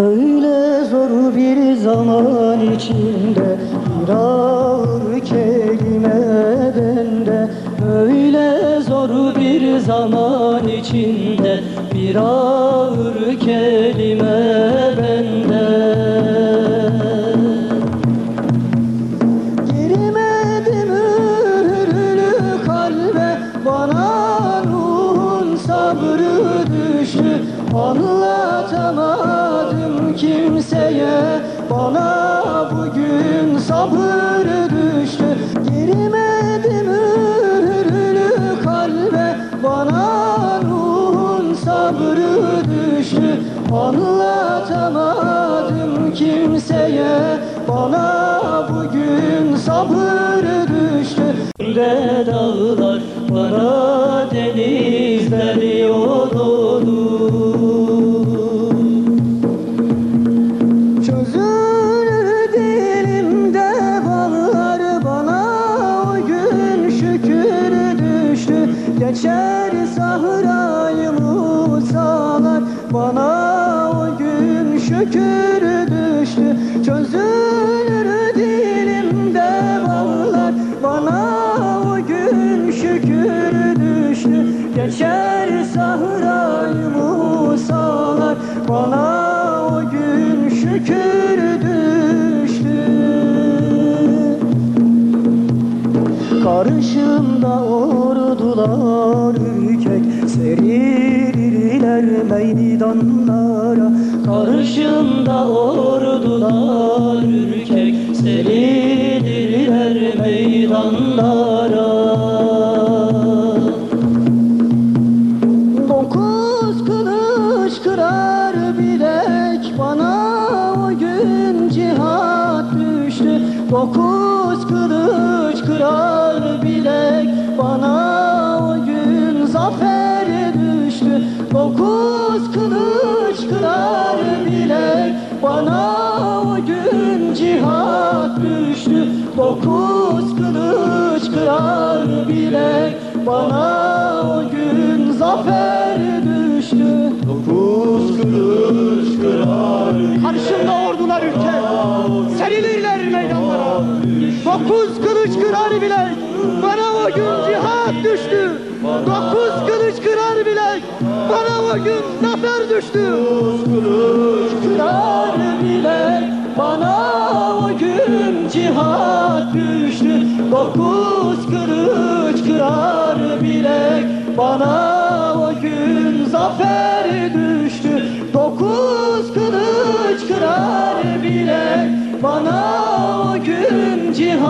Öyle zor bir zaman içinde bir ağır kelime bende. Öyle zor bir zaman içinde bir ağır kelime sabrı düştü. Anlatamadım kimseye. Bana bugün sabır düştü. Girmedi mühürlü kalbe. Bana ruhun sabrı düştü. Anlatamadım kimseye. Bana bugün sabır düştü. De Geçer sahrayı musalar bana o gün şükür Geçer sahrayı musalar. Bana o gün şükür düştü. Karşımda ordular ürkek serilirler meydanlara. Karşımda ordular ürkek serilirler meydanlara bana o gün cihat düştü. Dokuz kılıç kırar bilek bana o gün zafer düştü. Dokuz kılıç kırar bilek bana o gün cihat düştü. Dokuz kılıç kırar bilek bana o gün zafer Dokuz kılıç kırar bilek Bana o gün cihat düştü. Dokuz kılıç kırar bilek Bana o gün zafer düştü. Kılıç kırar bilek Bana o gün cihat düştü. Dokuz kılıç kırar bilek Bana o gün zafer düştü. Dokuz kılıç kırar bilek Bana o gün cihat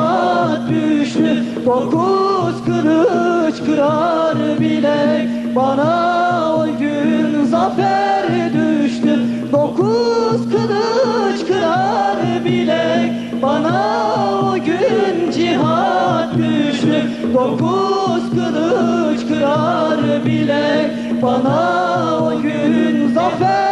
Dokuz kılıç kırar bilek Bana o gün zafer düştü. Dokuz kılıç kırar bilek Bana o gün cihat düştü. Dokuz kılıç kırar bilek Bana o gün zafer